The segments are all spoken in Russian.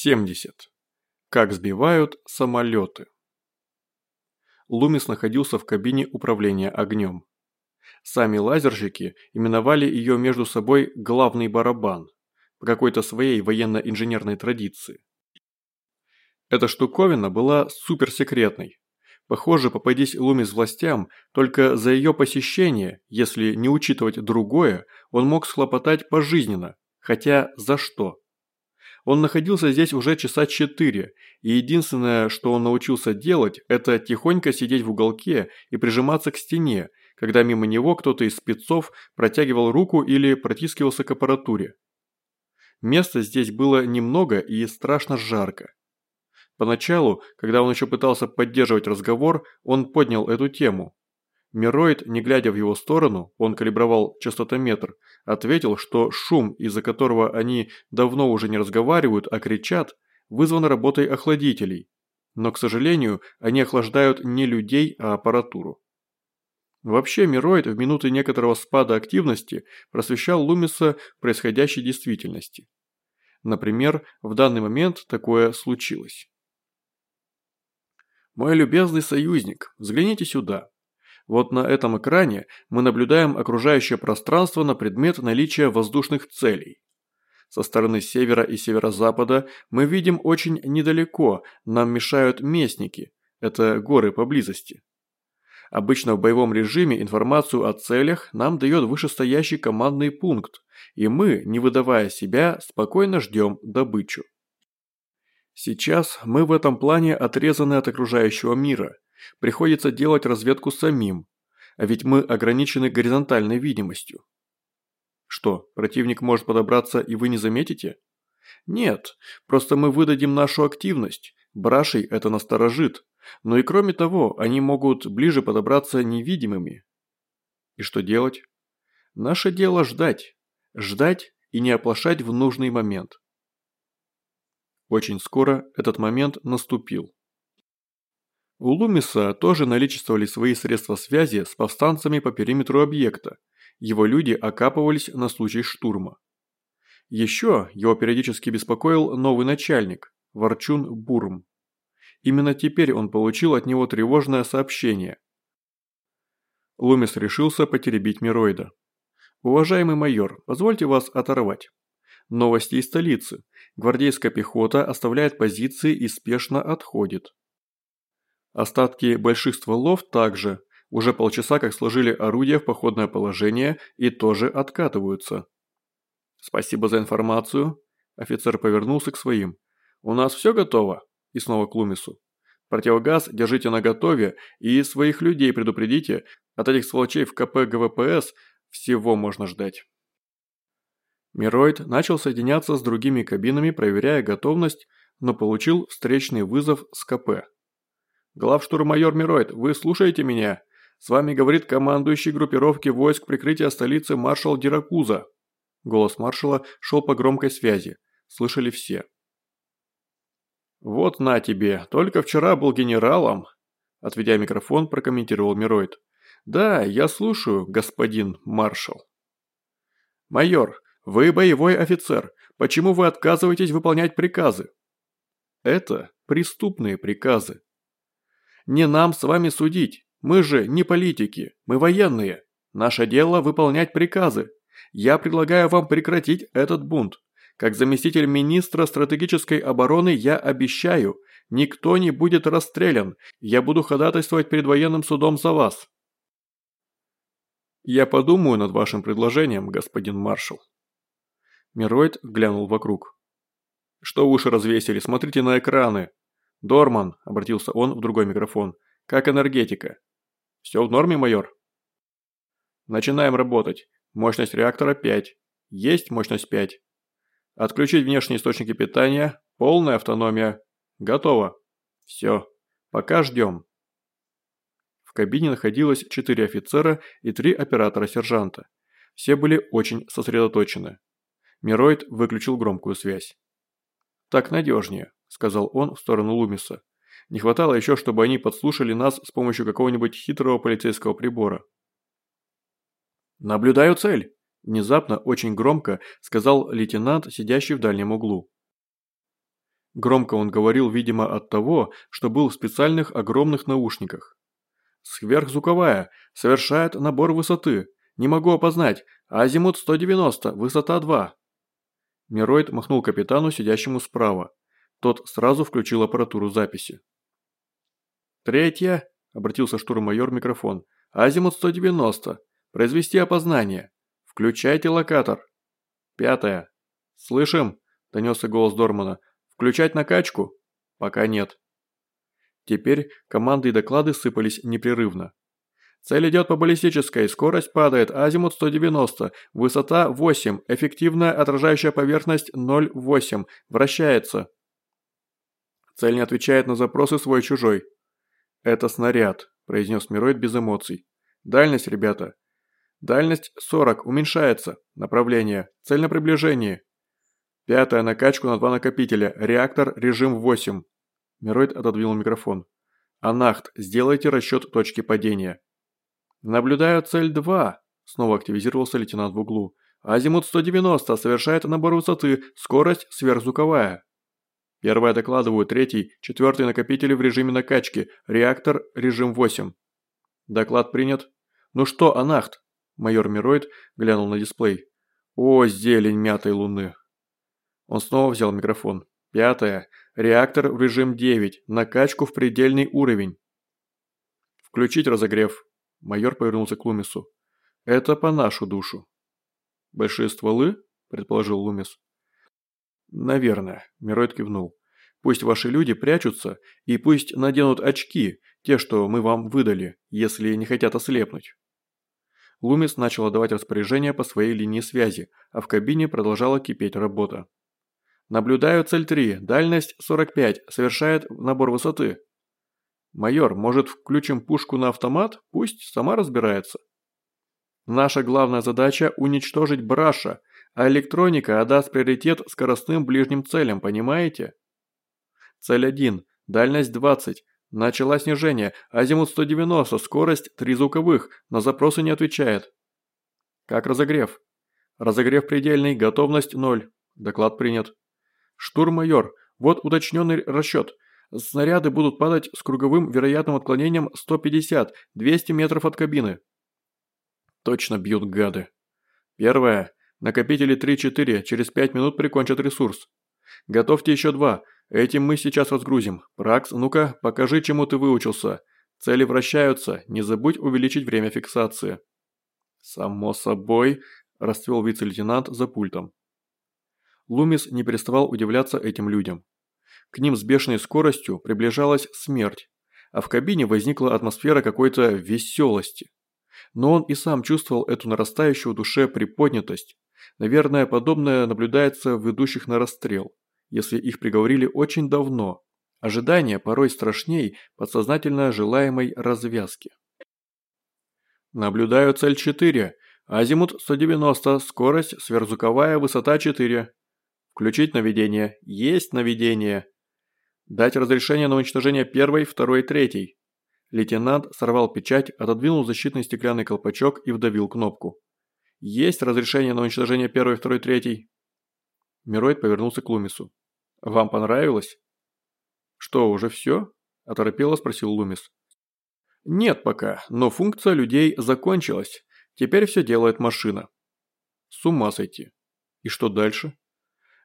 70. Как сбивают самолеты. Лумис находился в кабине управления огнем. Сами лазерщики именовали ее между собой «главный барабан» по какой-то своей военно-инженерной традиции. Эта штуковина была суперсекретной. Похоже, попадись Лумис властям, только за ее посещение, если не учитывать другое, он мог схлопотать пожизненно, хотя за что? Он находился здесь уже часа четыре, и единственное, что он научился делать, это тихонько сидеть в уголке и прижиматься к стене, когда мимо него кто-то из спецов протягивал руку или протискивался к аппаратуре. Места здесь было немного и страшно жарко. Поначалу, когда он еще пытался поддерживать разговор, он поднял эту тему, Мироид, не глядя в его сторону, он калибровал частотометр, ответил, что шум, из-за которого они давно уже не разговаривают, а кричат, вызван работой охладителей. Но, к сожалению, они охлаждают не людей, а аппаратуру. Вообще, Мироид в минуты некоторого спада активности просвещал Лумиса происходящей действительности. Например, в данный момент такое случилось. «Мой любезный союзник, взгляните сюда», вот на этом экране мы наблюдаем окружающее пространство на предмет наличия воздушных целей. Со стороны севера и северо-запада мы видим очень недалеко, нам мешают местники, это горы поблизости. Обычно в боевом режиме информацию о целях нам дает вышестоящий командный пункт, и мы, не выдавая себя, спокойно ждем добычу. Сейчас мы в этом плане отрезаны от окружающего мира – Приходится делать разведку самим, а ведь мы ограничены горизонтальной видимостью. Что, противник может подобраться и вы не заметите? Нет, просто мы выдадим нашу активность, брашей это насторожит, но и кроме того, они могут ближе подобраться невидимыми. И что делать? Наше дело ждать. Ждать и не оплошать в нужный момент. Очень скоро этот момент наступил. У Лумиса тоже наличествовали свои средства связи с повстанцами по периметру объекта, его люди окапывались на случай штурма. Еще его периодически беспокоил новый начальник, Ворчун Бурм. Именно теперь он получил от него тревожное сообщение. Лумис решился потеребить Мироида. «Уважаемый майор, позвольте вас оторвать. Новости из столицы. Гвардейская пехота оставляет позиции и спешно отходит. Остатки больших стволов также, уже полчаса как сложили орудия в походное положение и тоже откатываются. «Спасибо за информацию», – офицер повернулся к своим. «У нас все готово?» – и снова к Лумису. «Противогаз держите наготове и своих людей предупредите, от этих сволочей в КП ГВПС всего можно ждать». Мироид начал соединяться с другими кабинами, проверяя готовность, но получил встречный вызов с КП. «Главштурмайор Мироид, вы слушаете меня? С вами говорит командующий группировки войск прикрытия столицы маршал Диракуза». Голос маршала шел по громкой связи. Слышали все. «Вот на тебе, только вчера был генералом», – отведя микрофон, прокомментировал Мироид. «Да, я слушаю, господин маршал». «Майор, вы боевой офицер. Почему вы отказываетесь выполнять приказы?» «Это преступные приказы», не нам с вами судить. Мы же не политики, мы военные. Наше дело выполнять приказы. Я предлагаю вам прекратить этот бунт. Как заместитель министра стратегической обороны я обещаю, никто не будет расстрелян. Я буду ходатайствовать перед военным судом за вас. Я подумаю над вашим предложением, господин маршал. Мироид глянул вокруг. Что уши развесили, смотрите на экраны. «Дорман», – обратился он в другой микрофон, – «как энергетика?» «Все в норме, майор?» «Начинаем работать. Мощность реактора 5. Есть мощность 5. Отключить внешние источники питания. Полная автономия. Готово. Все. Пока ждем». В кабине находилось четыре офицера и три оператора-сержанта. Все были очень сосредоточены. Мироид выключил громкую связь. «Так надежнее», – сказал он в сторону Лумиса. «Не хватало еще, чтобы они подслушали нас с помощью какого-нибудь хитрого полицейского прибора». «Наблюдаю цель», – внезапно очень громко сказал лейтенант, сидящий в дальнем углу. Громко он говорил, видимо, от того, что был в специальных огромных наушниках. «Сверхзвуковая. Совершает набор высоты. Не могу опознать. Азимут 190. Высота 2». Мироид махнул капитану, сидящему справа. Тот сразу включил аппаратуру записи. «Третья», – обратился штурмайор микрофон. «Азимут 190. Произвести опознание. Включайте локатор». «Пятая». «Слышим?» – донесся голос Дормана. «Включать накачку?» «Пока нет». Теперь команды и доклады сыпались непрерывно. Цель идет по баллистической, скорость падает, азимут 190, высота 8, эффективная отражающая поверхность 0,8, вращается. Цель не отвечает на запросы свой-чужой. «Это снаряд», – произнес Мироид без эмоций. «Дальность, ребята». «Дальность 40, уменьшается. Направление. Цель на приближении». «Пятая накачку на два накопителя. Реактор, режим 8». Мироид отодвинул микрофон. «Анахт, сделайте расчет точки падения». «Наблюдаю цель 2», – снова активизировался лейтенант в углу. «Азимут 190, совершает набор высоты, скорость сверхзвуковая». Первое докладываю, третий, четвертый накопители в режиме накачки, реактор, режим 8. Доклад принят. Ну что, Анахт? Майор Мироид глянул на дисплей. О, зелень мятой луны. Он снова взял микрофон. Пятое. Реактор в режим 9. Накачку в предельный уровень. Включить разогрев. Майор повернулся к Лумису. Это по нашу душу. Большие стволы? Предположил Лумис. «Наверное», – Мироид кивнул. «Пусть ваши люди прячутся, и пусть наденут очки, те, что мы вам выдали, если не хотят ослепнуть». Лумис начал отдавать распоряжения по своей линии связи, а в кабине продолжала кипеть работа. «Наблюдаю цель 3, дальность 45, совершает набор высоты». «Майор, может включим пушку на автомат? Пусть сама разбирается». «Наша главная задача – уничтожить Браша, а электроника отдаст приоритет скоростным ближним целям, понимаете? Цель 1. Дальность 20. Начала снижение. Азимут 190. Скорость 3 звуковых. На запросы не отвечает. Как разогрев? Разогрев предельный. Готовность 0. Доклад принят. Штурм-майор. Вот уточненный расчет. Снаряды будут падать с круговым вероятным отклонением 150-200 метров от кабины. Точно бьют гады. Первое. Накопители 3-4 через 5 минут прикончат ресурс. Готовьте еще два. Этим мы сейчас разгрузим. Пракс, ну-ка, покажи, чему ты выучился. Цели вращаются, не забудь увеличить время фиксации. Само собой, расцвел вице-лейтенант за пультом. Лумис не переставал удивляться этим людям. К ним с бешеной скоростью приближалась смерть, а в кабине возникла атмосфера какой-то веселости. Но он и сам чувствовал эту нарастающую в душе приподнятость, Наверное, подобное наблюдается в идущих на расстрел, если их приговорили очень давно. Ожидание порой страшней подсознательно желаемой развязки. Наблюдаю цель 4. Азимут 190, скорость, сверхзвуковая, высота 4. Включить наведение. Есть наведение. Дать разрешение на уничтожение первой, второй, третьей. Лейтенант сорвал печать, отодвинул защитный стеклянный колпачок и вдавил кнопку. Есть разрешение на уничтожение первой, второй, третьей?» Мироид повернулся к Лумису. «Вам понравилось?» «Что, уже все?» – оторопело спросил Лумис. «Нет пока, но функция людей закончилась. Теперь все делает машина». «С ума сойти. И что дальше?»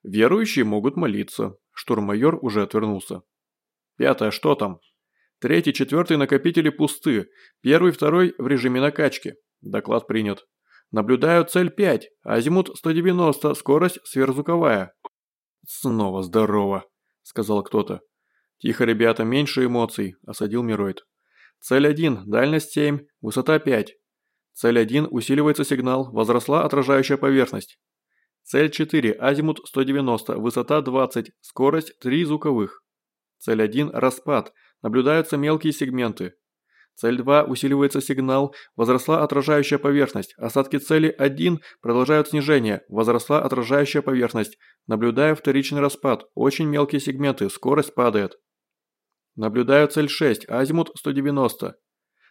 «Верующие могут молиться». Штурмайор уже отвернулся. «Пятое, что там?» «Третий, четвертый накопители пусты. Первый, второй в режиме накачки. Доклад принят». Наблюдаю цель 5, азимут 190, скорость сверхзвуковая. Снова здорово, сказал кто-то. Тихо, ребята, меньше эмоций, осадил Мироид. Цель 1, дальность 7, высота 5. Цель 1, усиливается сигнал, возросла отражающая поверхность. Цель 4, азимут 190, высота 20, скорость 3 звуковых. Цель 1, распад, наблюдаются мелкие сегменты. Цель 2 усиливается сигнал, возросла отражающая поверхность. Осадки цели 1 продолжают снижение, возросла отражающая поверхность. Наблюдаю вторичный распад, очень мелкие сегменты, скорость падает. Наблюдаю цель 6, азимут 190.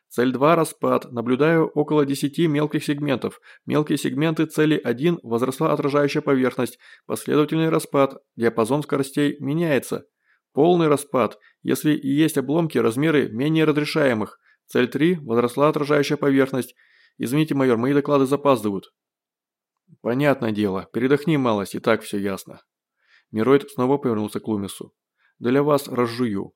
Цель 2 распад, наблюдаю около 10 мелких сегментов. Мелкие сегменты цели 1 возросла отражающая поверхность, последовательный распад, диапазон скоростей меняется. Полный распад. Если и есть обломки, размеры менее разрешаемых. Цель 3 – возросла отражающая поверхность. Извините, майор, мои доклады запаздывают. Понятное дело. Передохни малость, и так все ясно. Мироид снова повернулся к Лумису. Для вас разжую.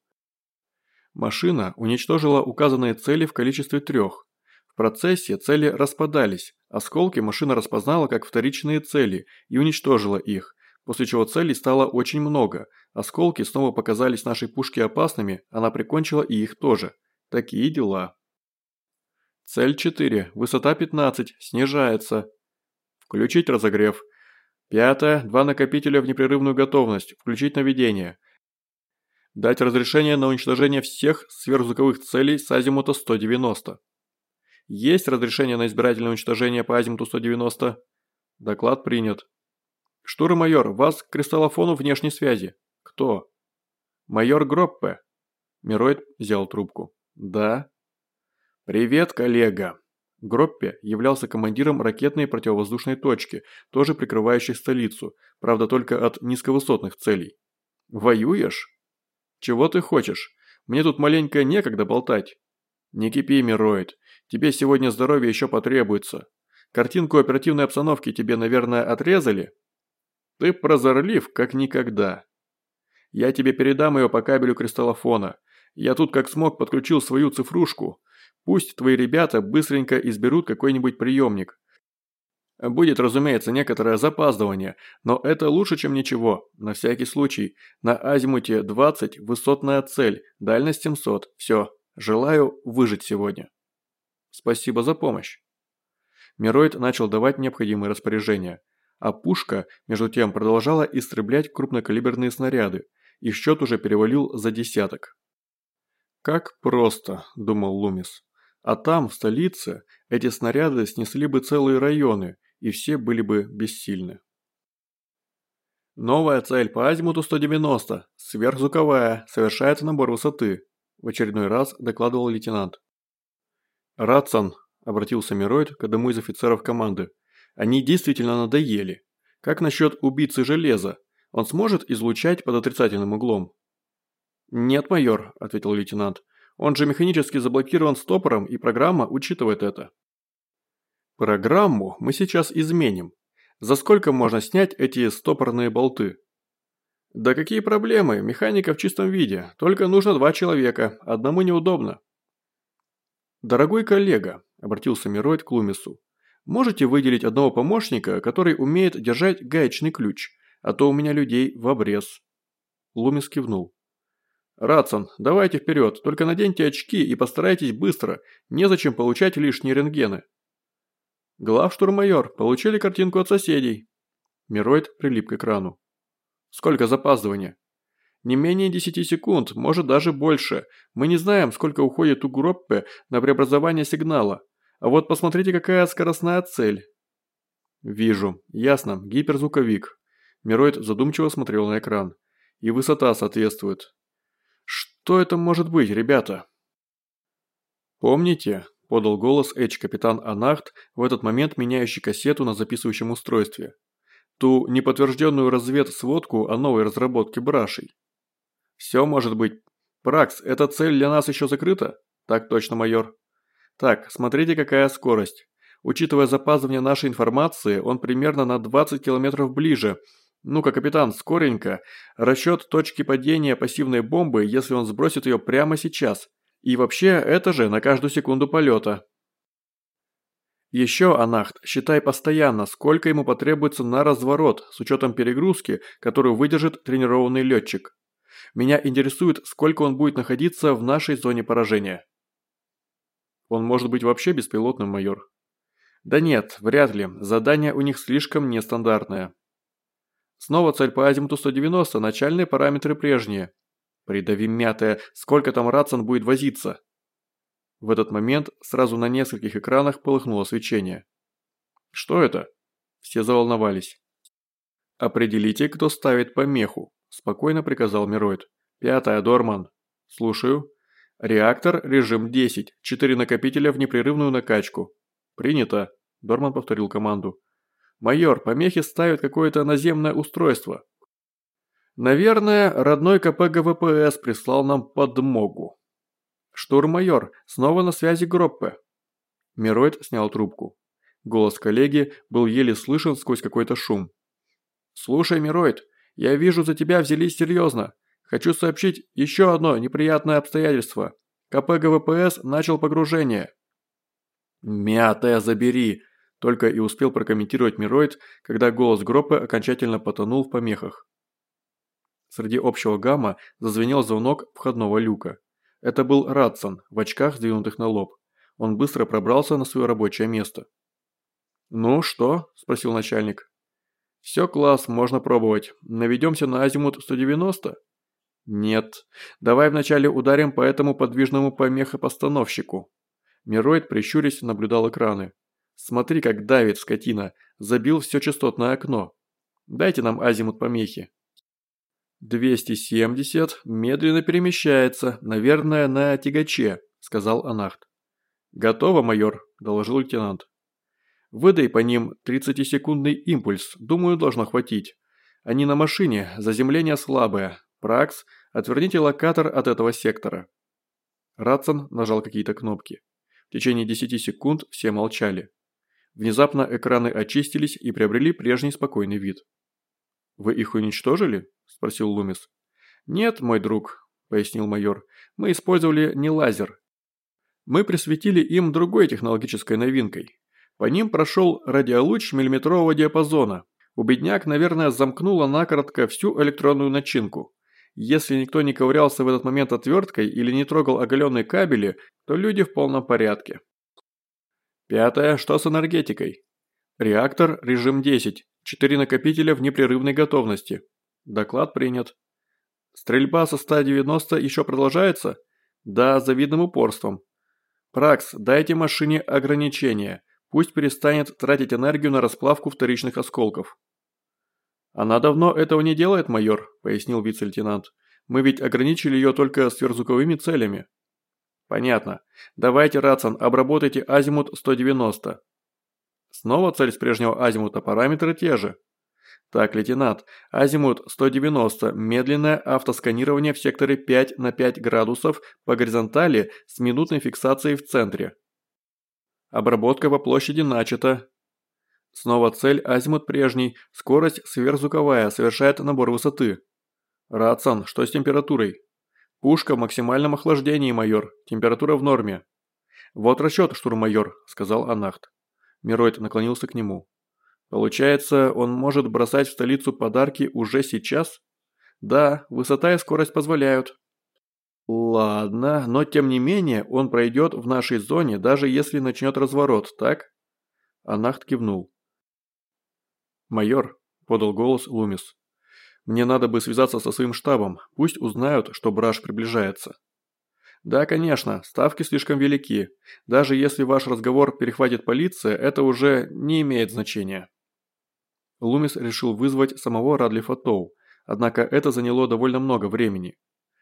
Машина уничтожила указанные цели в количестве трех. В процессе цели распадались. Осколки машина распознала как вторичные цели и уничтожила их, после чего целей стало очень много. Осколки снова показались нашей пушке опасными, она прикончила и их тоже. Такие дела. Цель 4. Высота 15. Снижается. Включить разогрев. Пятое. Два накопителя в непрерывную готовность. Включить наведение. Дать разрешение на уничтожение всех сверхзвуковых целей с азимута 190. Есть разрешение на избирательное уничтожение по азимуту 190? Доклад принят. Штурм-майор, вас к кристаллофону внешней связи. Кто? Майор Гроппе. Мироид взял трубку. Да. Привет, коллега. Гроппе являлся командиром ракетной противовоздушной точки, тоже прикрывающей столицу, правда только от низковысотных целей. Воюешь? «Чего ты хочешь? Мне тут маленько некогда болтать». «Не кипи, Мироид. Тебе сегодня здоровье еще потребуется. Картинку оперативной обстановки тебе, наверное, отрезали?» «Ты прозорлив, как никогда. Я тебе передам ее по кабелю кристаллофона. Я тут как смог подключил свою цифрушку. Пусть твои ребята быстренько изберут какой-нибудь приемник. Будет, разумеется, некоторое запаздывание, но это лучше, чем ничего. На всякий случай. На азимуте 20 высотная цель, дальность 700. Все. Желаю выжить сегодня. Спасибо за помощь. Мироид начал давать необходимые распоряжения. А пушка, между тем, продолжала истреблять крупнокалиберные снаряды. Их счет уже перевалил за десяток. «Как просто», – думал Лумис. «А там, в столице, эти снаряды снесли бы целые районы, и все были бы бессильны. Новая цель по азимуту 190, сверхзвуковая, совершает набор высоты, в очередной раз докладывал лейтенант. «Ратсон», – обратился Мироид к одному из офицеров команды, – «они действительно надоели. Как насчет убийцы железа? Он сможет излучать под отрицательным углом?» «Нет, майор», – ответил лейтенант. «Он же механически заблокирован стопором, и программа учитывает это». Программу мы сейчас изменим. За сколько можно снять эти стопорные болты? Да какие проблемы, механика в чистом виде, только нужно два человека, одному неудобно. Дорогой коллега, обратился Мироид к Лумису, можете выделить одного помощника, который умеет держать гаечный ключ, а то у меня людей в обрез. Лумис кивнул. «Ратсон, давайте вперед, только наденьте очки и постарайтесь быстро, незачем получать лишние рентгены». «Главштурмайор, получили картинку от соседей». Мироид прилип к экрану. «Сколько запаздывания?» «Не менее 10 секунд, может даже больше. Мы не знаем, сколько уходит у группы на преобразование сигнала. Вот посмотрите, какая скоростная цель». «Вижу. Ясно. Гиперзвуковик». Мироид задумчиво смотрел на экран. «И высота соответствует». «Что это может быть, ребята?» «Помните, – подал голос Эдж-капитан Анахт, в этот момент меняющий кассету на записывающем устройстве. Ту неподтвержденную разведсводку о новой разработке брашей. «Все может быть. Пракс, эта цель для нас еще закрыта?» «Так точно, майор». «Так, смотрите, какая скорость. Учитывая запаздывание нашей информации, он примерно на 20 километров ближе. Ну-ка, капитан, скоренько. Расчет точки падения пассивной бомбы, если он сбросит ее прямо сейчас. И вообще, это же на каждую секунду полета. Еще, Анахт, считай постоянно, сколько ему потребуется на разворот, с учетом перегрузки, которую выдержит тренированный летчик. Меня интересует, сколько он будет находиться в нашей зоне поражения. Он может быть вообще беспилотным, майор. Да нет, вряд ли, задание у них слишком нестандартное. Снова цель по азимуту 190, начальные параметры прежние. Придави мятая, сколько там Ратсон будет возиться? В этот момент сразу на нескольких экранах полыхнуло свечение. Что это? Все заволновались. Определите, кто ставит помеху, спокойно приказал Мироид. Пятая, Дорман. Слушаю. Реактор, режим 10, четыре накопителя в непрерывную накачку. Принято. Дорман повторил команду. Майор, помехи ставят какое-то наземное устройство. Наверное, родной КП ГВПС прислал нам подмогу. Штурм-майор, снова на связи Гроппе. Мироид снял трубку. Голос коллеги был еле слышен сквозь какой-то шум. «Слушай, Мироид, я вижу, за тебя взялись серьезно. Хочу сообщить еще одно неприятное обстоятельство. КП ГВПС начал погружение». «Мятая забери!» – только и успел прокомментировать Мироид, когда голос Гроппе окончательно потонул в помехах. Среди общего гамма зазвенел звонок входного люка. Это был Радсон в очках, сдвинутых на лоб. Он быстро пробрался на свое рабочее место. «Ну что?» – спросил начальник. «Все, класс, можно пробовать. Наведемся на азимут 190?» «Нет. Давай вначале ударим по этому подвижному помехопостановщику». Мироид, прищурясь, наблюдал экраны. «Смотри, как давит скотина. Забил все частотное окно. Дайте нам азимут помехи». «270. Медленно перемещается. Наверное, на тягаче», – сказал Анахт. «Готово, майор», – доложил лейтенант. «Выдай по ним 30-секундный импульс. Думаю, должно хватить. Они на машине, заземление слабое. Пракс, отверните локатор от этого сектора». Ратсон нажал какие-то кнопки. В течение 10 секунд все молчали. Внезапно экраны очистились и приобрели прежний спокойный вид. «Вы их уничтожили?» – спросил Лумис. «Нет, мой друг», – пояснил майор. «Мы использовали не лазер. Мы присветили им другой технологической новинкой. По ним прошел радиолуч миллиметрового диапазона. У бедняк, наверное, замкнуло накоротко всю электронную начинку. Если никто не ковырялся в этот момент отверткой или не трогал оголенные кабели, то люди в полном порядке. Пятое. Что с энергетикой? Реактор, режим 10. Четыре накопителя в непрерывной готовности. Доклад принят. Стрельба со 190 еще продолжается? Да, завидным упорством. Пракс, дайте машине ограничения. Пусть перестанет тратить энергию на расплавку вторичных осколков. «Она давно этого не делает, майор», – пояснил вице-лейтенант. «Мы ведь ограничили ее только сверхзвуковыми целями». «Понятно. Давайте, Ратсон, обработайте азимут 190». Снова цель с прежнего азимута, параметры те же. Так, лейтенант, азимут 190, медленное автосканирование в секторе 5 на 5 градусов по горизонтали с минутной фиксацией в центре. Обработка по площади начата. Снова цель азимут прежний, скорость сверхзвуковая, совершает набор высоты. Ратсон, что с температурой? Пушка в максимальном охлаждении, майор, температура в норме. Вот расчет, штурм-майор, сказал Анахт. Мироид наклонился к нему. Получается, он может бросать в столицу подарки уже сейчас? Да, высота и скорость позволяют. Ладно, но тем не менее он пройдет в нашей зоне, даже если начнет разворот, так? Анахт кивнул. «Майор», – подал голос Лумис, – «мне надо бы связаться со своим штабом, пусть узнают, что Браш приближается». «Да, конечно, ставки слишком велики. Даже если ваш разговор перехватит полиция, это уже не имеет значения». Лумис решил вызвать самого Радлифа Тоу, однако это заняло довольно много времени.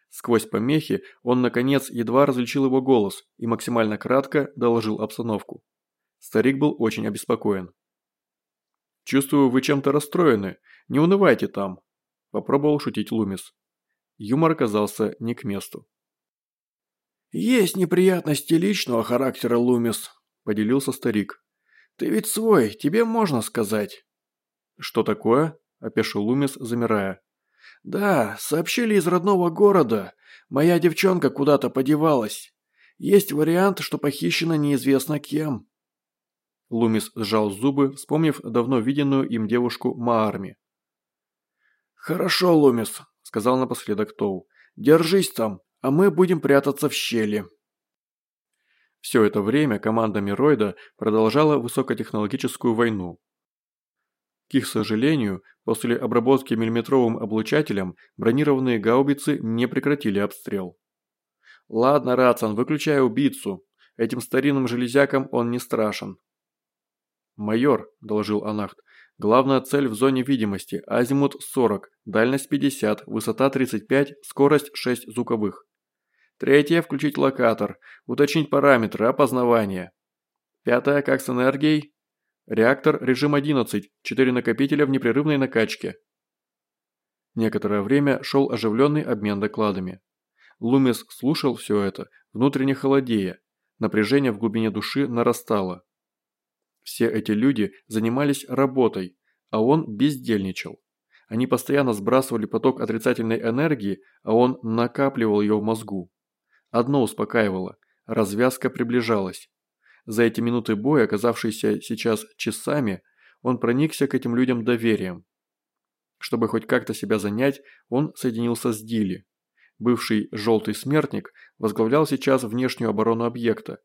Сквозь помехи он, наконец, едва различил его голос и максимально кратко доложил обстановку. Старик был очень обеспокоен. «Чувствую, вы чем-то расстроены. Не унывайте там», – попробовал шутить Лумис. Юмор оказался не к месту. «Есть неприятности личного характера, Лумис», – поделился старик. «Ты ведь свой, тебе можно сказать». «Что такое?» – опешил Лумис, замирая. «Да, сообщили из родного города. Моя девчонка куда-то подевалась. Есть вариант, что похищена неизвестно кем». Лумис сжал зубы, вспомнив давно виденную им девушку Маарми. «Хорошо, Лумис», – сказал напоследок Тоу. «Держись там, а мы будем прятаться в щели». Все это время команда Мироида продолжала высокотехнологическую войну. К их сожалению, после обработки миллиметровым облучателем бронированные гаубицы не прекратили обстрел. «Ладно, Рацан, выключай убийцу. Этим старинным железякам он не страшен. «Майор», – доложил Анахт, – «главная цель в зоне видимости, азимут 40, дальность 50, высота 35, скорость 6 звуковых. Третье – включить локатор, уточнить параметры опознавания. Пятое – как с энергией? Реактор режим 11, 4 накопителя в непрерывной накачке. Некоторое время шел оживленный обмен докладами. Лумис слушал все это, внутренне холодея. Напряжение в глубине души нарастало. Все эти люди занимались работой, а он бездельничал. Они постоянно сбрасывали поток отрицательной энергии, а он накапливал ее в мозгу. Одно успокаивало – развязка приближалась. За эти минуты боя, оказавшиеся сейчас часами, он проникся к этим людям доверием. Чтобы хоть как-то себя занять, он соединился с Дили. Бывший «желтый смертник» возглавлял сейчас внешнюю оборону объекта.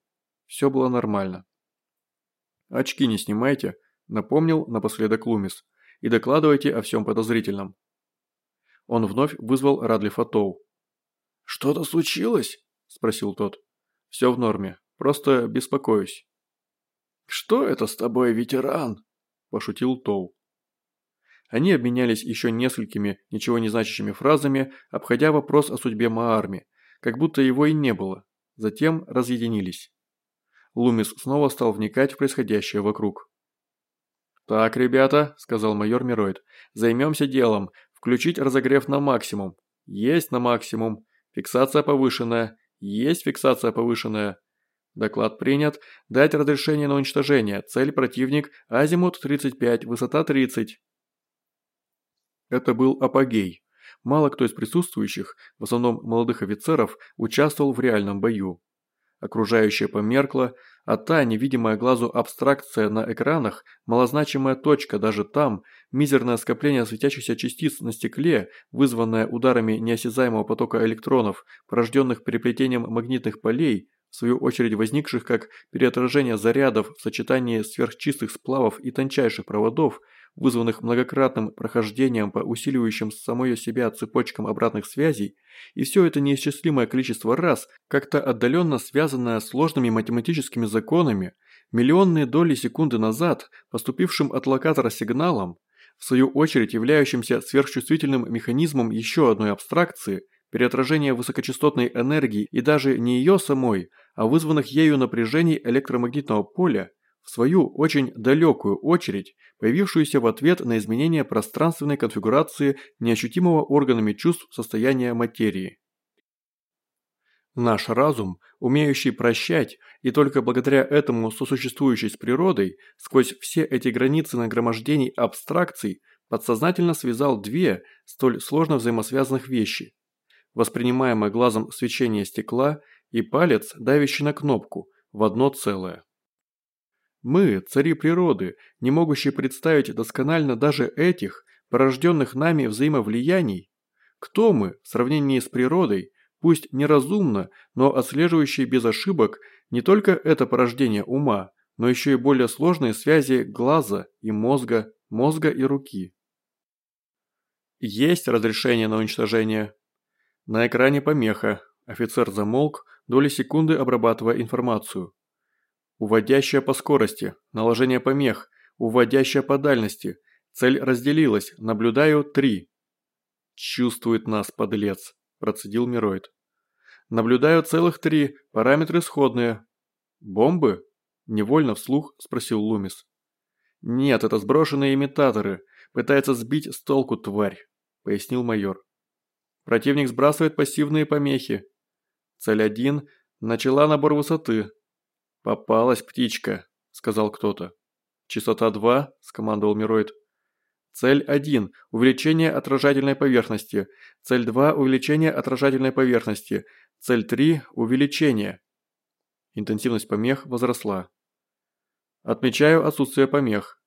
Все было нормально. «Очки не снимайте», – напомнил напоследок Лумис, – «и докладывайте о всем подозрительном». Он вновь вызвал Радли Фатоу. «Что-то случилось?» – спросил тот. «Все в норме, просто беспокоюсь». «Что это с тобой, ветеран?» – пошутил Тоу. Они обменялись еще несколькими ничего не значащими фразами, обходя вопрос о судьбе Маарми, как будто его и не было. Затем разъединились. Лумис снова стал вникать в происходящее вокруг. «Так, ребята», – сказал майор Мироид, – «займемся делом. Включить разогрев на максимум. Есть на максимум. Фиксация повышенная. Есть фиксация повышенная. Доклад принят. Дать разрешение на уничтожение. Цель противник. Азимут 35. Высота 30. Это был апогей. Мало кто из присутствующих, в основном молодых офицеров, участвовал в реальном бою. Окружающее померкло, а та невидимая глазу абстракция на экранах, малозначимая точка даже там, мизерное скопление светящихся частиц на стекле, вызванное ударами неосязаемого потока электронов, порожденных переплетением магнитных полей, в свою очередь возникших как переотражение зарядов в сочетании сверхчистых сплавов и тончайших проводов, вызванных многократным прохождением по усиливающим самое себя цепочкам обратных связей, и все это неисчислимое количество раз, как-то отдаленно связанное с сложными математическими законами, миллионные доли секунды назад, поступившим от локатора сигналом, в свою очередь являющимся сверхчувствительным механизмом еще одной абстракции, переотражения высокочастотной энергии и даже не ее самой, а вызванных ею напряжений электромагнитного поля, свою очень далекую очередь, появившуюся в ответ на изменение пространственной конфигурации неощутимого органами чувств состояния материи. Наш разум, умеющий прощать и только благодаря этому сосуществующий с природой, сквозь все эти границы нагромождений абстракций, подсознательно связал две столь сложно взаимосвязанных вещи. Воспринимаемое глазом свечение стекла и палец, давящий на кнопку, в одно целое. Мы, цари природы, не могущие представить досконально даже этих, порожденных нами взаимовлияний. Кто мы в сравнении с природой, пусть неразумно, но отслеживающие без ошибок не только это порождение ума, но еще и более сложные связи глаза и мозга, мозга и руки. Есть разрешение на уничтожение. На экране помеха. Офицер замолк, доли секунды обрабатывая информацию. Уводящая по скорости, наложение помех, уводящая по дальности. Цель разделилась, наблюдаю три. Чувствует нас, подлец, процедил Мироид. Наблюдаю целых три, параметры сходные. Бомбы? Невольно вслух спросил Лумис. Нет, это сброшенные имитаторы. Пытается сбить с толку тварь, пояснил майор. Противник сбрасывает пассивные помехи. Цель один. Начала набор высоты. «Попалась птичка», – сказал кто-то. «Частота 2», – скомандовал Мироид. Цель 1 – увеличение отражательной поверхности. Цель 2 – увеличение отражательной поверхности. Цель 3 – увеличение. Интенсивность помех возросла. Отмечаю отсутствие помех.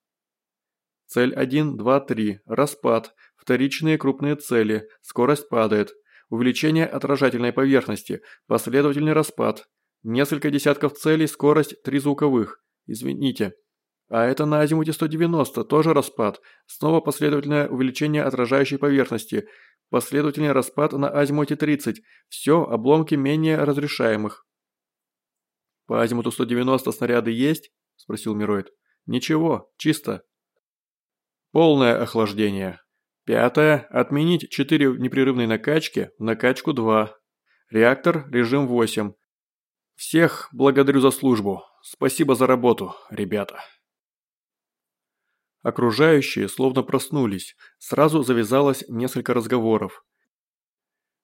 Цель 1, 2, 3. Распад. Вторичные крупные цели. Скорость падает. Увеличение отражательной поверхности. Последовательный распад. Несколько десятков целей, скорость три звуковых. Извините. А это на азимуте 190, тоже распад. Снова последовательное увеличение отражающей поверхности. Последовательный распад на азимуте 30. Все, обломки менее разрешаемых. «По азимуту 190 снаряды есть?» – спросил Мироид. «Ничего, чисто». Полное охлаждение. Пятое. Отменить 4 непрерывные накачки в накачку 2. Реактор режим 8. Всех благодарю за службу. Спасибо за работу, ребята. Окружающие словно проснулись, сразу завязалось несколько разговоров.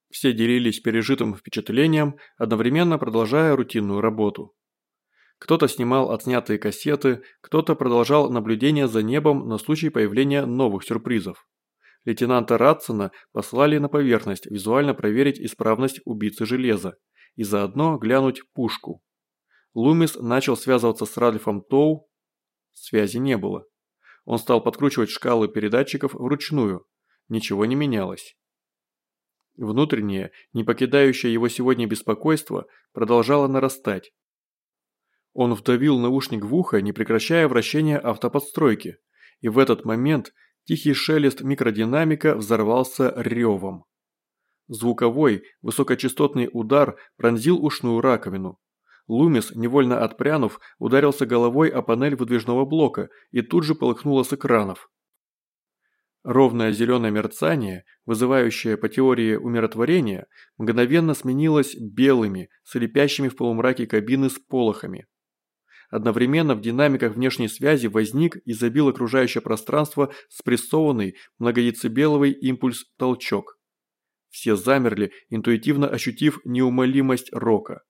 Все делились пережитым впечатлением, одновременно продолжая рутинную работу. Кто-то снимал отснятые кассеты, кто-то продолжал наблюдение за небом на случай появления новых сюрпризов. Лейтенанта Ратсона послали на поверхность визуально проверить исправность убийцы железа и заодно глянуть пушку. Лумис начал связываться с Ральфом Тоу, связи не было. Он стал подкручивать шкалы передатчиков вручную. Ничего не менялось. Внутреннее, не покидающее его сегодня беспокойство, продолжало нарастать. Он вдавил наушник в ухо, не прекращая вращения автоподстройки, и в этот момент тихий шелест микродинамика взорвался ревом. Звуковой, высокочастотный удар пронзил ушную раковину, Лумис, невольно отпрянув, ударился головой о панель выдвижного блока и тут же полыхнуло с экранов. Ровное зеленое мерцание, вызывающее по теории умиротворения, мгновенно сменилось белыми, слепящими в полумраке кабины с полохами. Одновременно в динамиках внешней связи возник и забил окружающее пространство спрессованный многодецибеловый импульс-толчок. Все замерли, интуитивно ощутив неумолимость рока.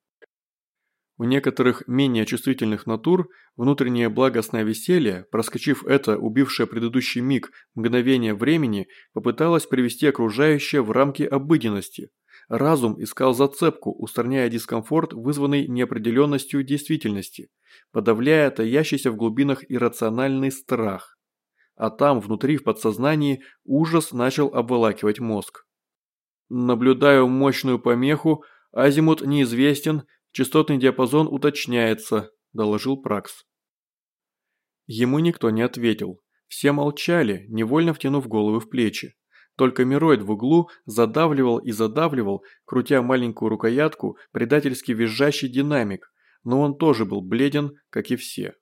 У некоторых менее чувствительных натур внутреннее благостное веселье, проскочив это, убившее предыдущий миг, мгновение времени, попыталось привести окружающее в рамки обыденности. Разум искал зацепку, устраняя дискомфорт, вызванный неопределенностью действительности, подавляя таящийся в глубинах иррациональный страх. А там, внутри, в подсознании, ужас начал обволакивать мозг. Наблюдаю мощную помеху, азимут неизвестен – Частотный диапазон уточняется», – доложил Пракс. Ему никто не ответил. Все молчали, невольно втянув головы в плечи. Только Мироид в углу задавливал и задавливал, крутя маленькую рукоятку, предательски визжащий динамик, но он тоже был бледен, как и все.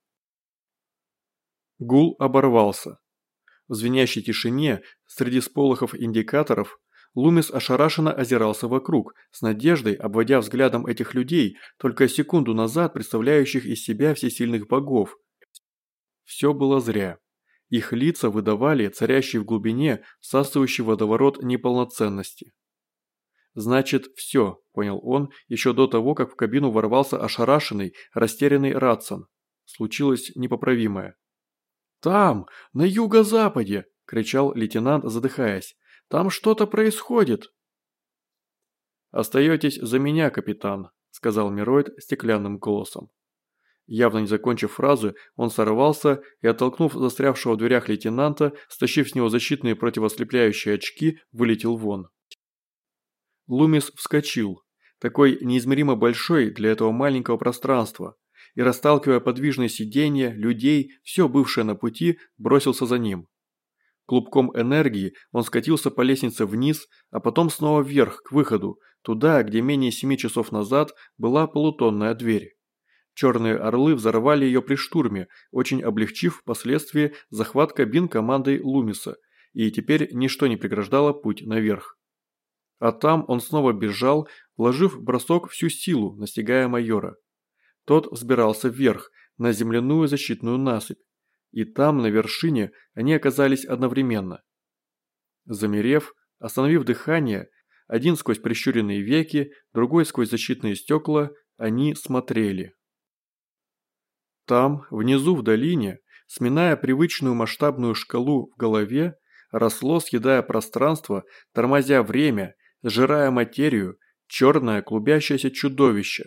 Гул оборвался. В звенящей тишине, среди сполохов индикаторов, Лумис ошарашенно озирался вокруг, с надеждой обводя взглядом этих людей, только секунду назад представляющих из себя всесильных богов. Все было зря. Их лица выдавали царящий в глубине всасывающий водоворот неполноценности. «Значит, все», – понял он, еще до того, как в кабину ворвался ошарашенный, растерянный Ратсон. Случилось непоправимое. «Там, на юго-западе!» – кричал лейтенант, задыхаясь. Там что-то происходит!» «Остаетесь за меня, капитан», – сказал Мироид стеклянным голосом. Явно не закончив фразу, он сорвался и, оттолкнув застрявшего в дверях лейтенанта, стащив с него защитные противослепляющие очки, вылетел вон. Лумис вскочил, такой неизмеримо большой для этого маленького пространства, и, расталкивая подвижные сиденья, людей, все бывшее на пути, бросился за ним. Клубком энергии он скатился по лестнице вниз, а потом снова вверх, к выходу, туда, где менее семи часов назад была полутонная дверь. Черные орлы взорвали ее при штурме, очень облегчив впоследствии захват кабин командой Лумиса, и теперь ничто не преграждало путь наверх. А там он снова бежал, вложив в бросок всю силу, настигая майора. Тот взбирался вверх, на земляную защитную насыпь, и там, на вершине, они оказались одновременно. Замерев, остановив дыхание, один сквозь прищуренные веки, другой сквозь защитные стекла, они смотрели. Там, внизу в долине, сминая привычную масштабную шкалу в голове, росло, съедая пространство, тормозя время, сжирая материю, черное клубящееся чудовище.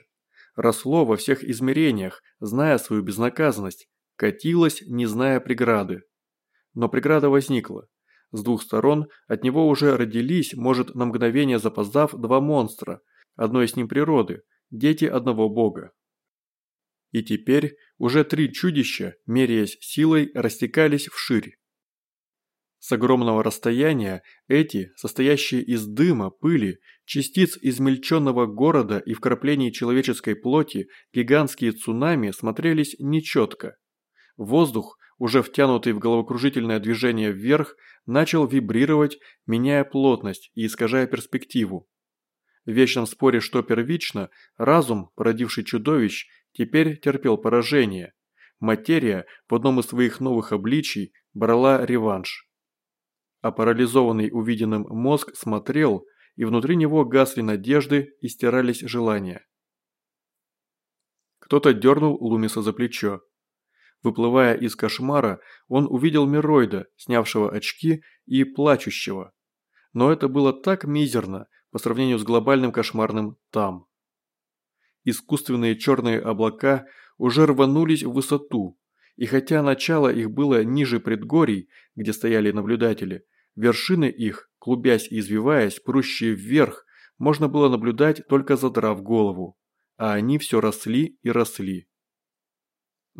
Росло во всех измерениях, зная свою безнаказанность, катилась, не зная преграды. Но преграда возникла. С двух сторон от него уже родились, может, на мгновение запоздав, два монстра, одно из ним природы, дети одного бога. И теперь уже три чудища, меряясь силой, растекались вширь. С огромного расстояния эти, состоящие из дыма, пыли, частиц измельченного города и вкраплений человеческой плоти, гигантские цунами смотрелись нечетко. Воздух, уже втянутый в головокружительное движение вверх, начал вибрировать, меняя плотность и искажая перспективу. В вечном споре, что первично, разум, породивший чудовищ, теперь терпел поражение. Материя в одном из своих новых обличий, брала реванш. А парализованный увиденным мозг смотрел, и внутри него гасли надежды и стирались желания. Кто-то дернул Лумиса за плечо. Выплывая из кошмара, он увидел Мироида, снявшего очки и плачущего. Но это было так мизерно по сравнению с глобальным кошмарным «там». Искусственные черные облака уже рванулись в высоту, и хотя начало их было ниже предгорий, где стояли наблюдатели, вершины их, клубясь и извиваясь, прущие вверх, можно было наблюдать только задрав голову, а они все росли и росли.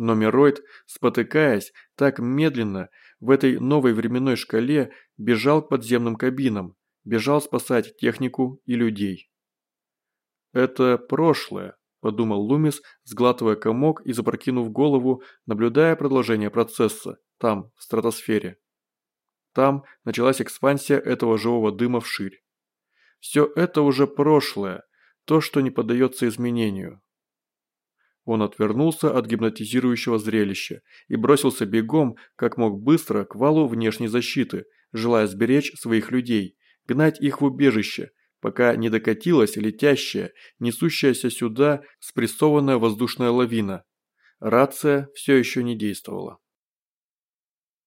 Но Мероид, спотыкаясь, так медленно в этой новой временной шкале бежал к подземным кабинам, бежал спасать технику и людей. «Это прошлое», – подумал Лумис, сглатывая комок и запрокинув голову, наблюдая продолжение процесса, там, в стратосфере. Там началась экспансия этого живого дыма вширь. Все это уже прошлое, то, что не поддается изменению. Он отвернулся от гипнотизирующего зрелища и бросился бегом, как мог быстро, к валу внешней защиты, желая сберечь своих людей, гнать их в убежище, пока не докатилась летящая, несущаяся сюда спрессованная воздушная лавина. Рация все еще не действовала.